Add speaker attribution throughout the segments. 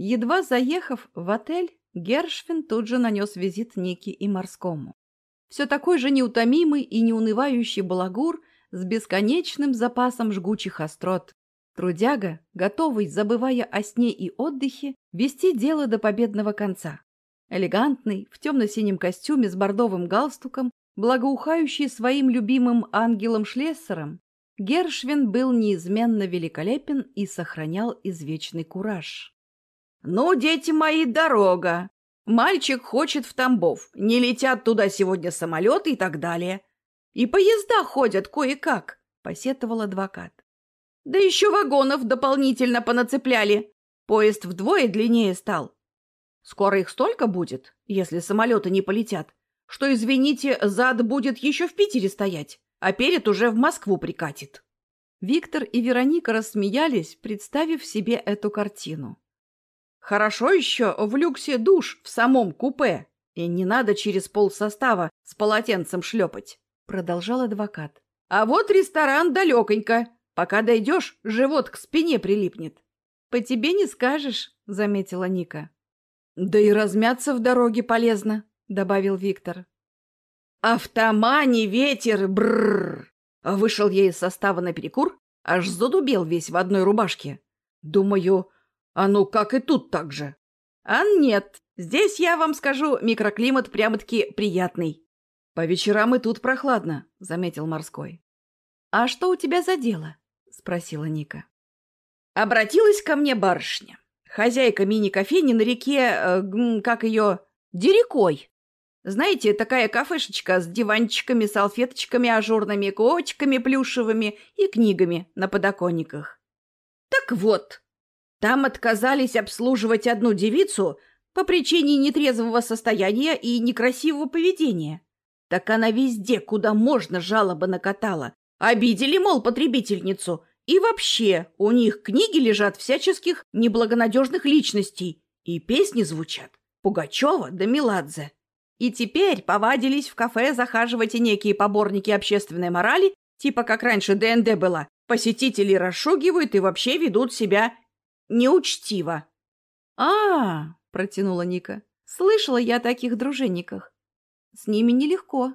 Speaker 1: Едва заехав в отель, Гершвин тут же нанес визит Нике и Морскому. Все такой же неутомимый и неунывающий балагур с бесконечным запасом жгучих острот. Трудяга, готовый, забывая о сне и отдыхе, вести дело до победного конца. Элегантный, в темно-синем костюме с бордовым галстуком, благоухающий своим любимым ангелом-шлессером, Гершвин был неизменно великолепен и сохранял извечный кураж.
Speaker 2: «Ну, дети мои, дорога! Мальчик хочет в Тамбов, не летят туда сегодня самолеты и так далее. И поезда ходят кое-как», — посетовал адвокат. «Да еще вагонов дополнительно понацепляли. Поезд вдвое длиннее стал. Скоро их столько будет, если самолеты не полетят, что, извините, зад будет еще в Питере стоять, а перед уже в Москву прикатит».
Speaker 1: Виктор и Вероника рассмеялись, представив себе эту картину.
Speaker 2: Хорошо еще в люксе душ в самом купе, и не надо через полсостава с полотенцем шлепать, — продолжал адвокат. А вот ресторан далеконько. Пока дойдешь, живот к спине прилипнет.
Speaker 1: — По тебе не скажешь, — заметила Ника.
Speaker 2: — Да и размяться в дороге полезно, — добавил Виктор. Автомане ветер, бррр. Вышел я из состава на перекур, аж задубел весь в одной рубашке. Думаю, а ну, как и тут так же. А нет, здесь, я вам скажу, микроклимат прямо-таки приятный. По вечерам и тут прохладно, заметил морской.
Speaker 1: А что у тебя за дело? Спросила Ника.
Speaker 2: Обратилась ко мне барышня. Хозяйка мини-кофейни на реке, э, как ее, Дерекой. Знаете, такая кафешечка с диванчиками, салфеточками, ажурными котиками плюшевыми и книгами на подоконниках. Так вот, там отказались обслуживать одну девицу по причине нетрезвого состояния и некрасивого поведения. Так она везде, куда можно, жалобы накатала. Обидели, мол, потребительницу. И вообще, у них книги лежат всяческих неблагонадежных личностей. И песни звучат. Пугачева да Меладзе. И теперь повадились в кафе захаживать и некие поборники общественной морали, типа как раньше ДНД была. Посетители расшугивают и вообще ведут себя неучтиво.
Speaker 1: А, протянула Ника. Слышала я о таких дружинниках. С ними нелегко.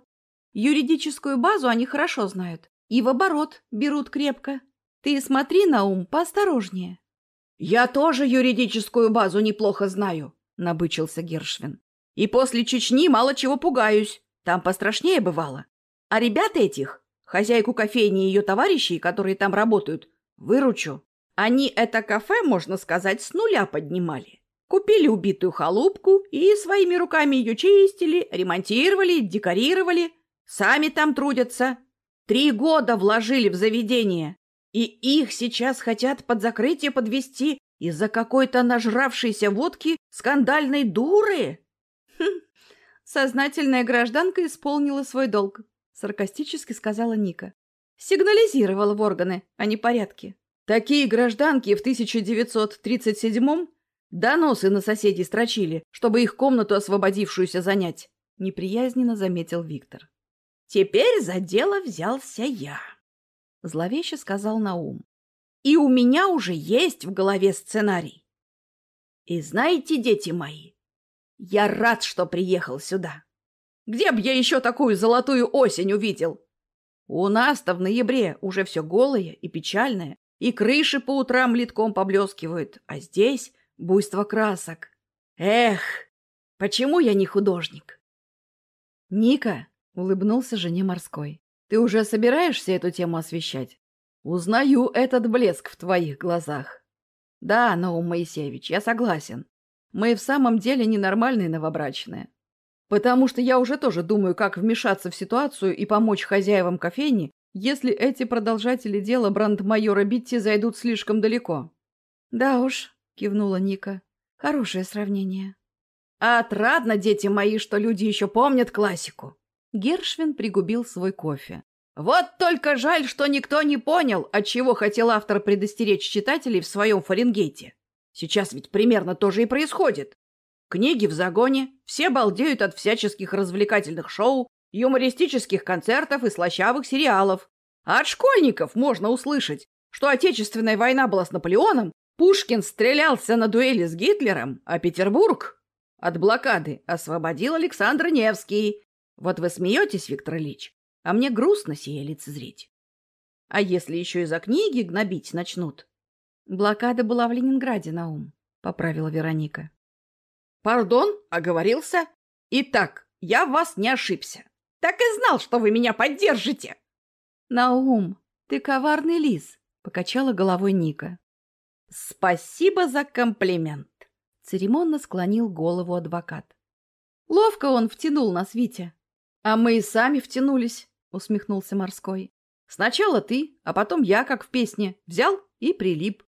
Speaker 1: Юридическую базу они хорошо знают и в оборот берут крепко. Ты смотри на ум поосторожнее.
Speaker 2: Я тоже юридическую базу неплохо знаю, набычился Гершвин. И после Чечни мало чего пугаюсь. Там пострашнее бывало. А ребят этих, хозяйку кофейни и ее товарищей, которые там работают, выручу. Они это кафе, можно сказать, с нуля поднимали. Купили убитую халупку и своими руками ее чистили, ремонтировали, декорировали. Сами там трудятся. Три года вложили в заведение. И их сейчас хотят под закрытие подвести из-за какой-то нажравшейся водки скандальной дуры.
Speaker 1: Сознательная гражданка исполнила свой долг, саркастически сказала Ника. Сигнализировала в органы о непорядке.
Speaker 2: Такие гражданки в 1937-м доносы на соседей строчили, чтобы их комнату освободившуюся занять, — неприязненно заметил Виктор. Теперь за дело взялся я, — зловеще сказал Наум. И у меня уже есть в голове сценарий. И знаете, дети мои, я рад, что приехал сюда. Где б я еще такую золотую осень увидел? У нас-то в ноябре уже все голое и печальное, и крыши по утрам литком поблескивают, а здесь буйство красок. Эх, почему я не художник?
Speaker 1: Ника, — улыбнулся жене морской, — ты уже собираешься эту тему освещать? Узнаю этот блеск в твоих глазах. Да, Наум Моисеевич, я согласен. Мы в самом деле ненормальные новобрачные. Потому что я уже тоже думаю, как вмешаться в ситуацию и помочь хозяевам кофейни, если эти продолжатели дела брандмайора Битти зайдут слишком далеко.
Speaker 2: Да уж, кивнула Ника. Хорошее сравнение. Отрадно, дети мои, что люди еще помнят классику.
Speaker 1: Гершвин пригубил свой кофе.
Speaker 2: Вот только жаль, что никто не понял, от чего хотел автор предостеречь читателей в своем Фаренгейте. Сейчас ведь примерно то же и происходит. Книги в загоне, все балдеют от всяческих развлекательных шоу, юмористических концертов и слащавых сериалов. А от школьников можно услышать, что Отечественная война была с Наполеоном, Пушкин стрелялся на дуэли с Гитлером, а Петербург от блокады освободил Александр Невский. Вот вы смеетесь, Виктор Ильич, а мне грустно сие лицезреть. А если еще и за книги гнобить начнут?
Speaker 1: Блокада была в Ленинграде, Наум, — поправила Вероника.
Speaker 2: Пардон, оговорился. Итак, я в вас не ошибся. Так и знал, что вы меня поддержите.
Speaker 1: Наум, ты коварный лис, — покачала головой Ника.
Speaker 2: Спасибо за комплимент.
Speaker 1: Церемонно склонил голову адвокат. Ловко он втянул нас, Витя.
Speaker 2: А мы и сами втянулись, усмехнулся морской. Сначала ты, а потом я, как в песне, взял и прилип.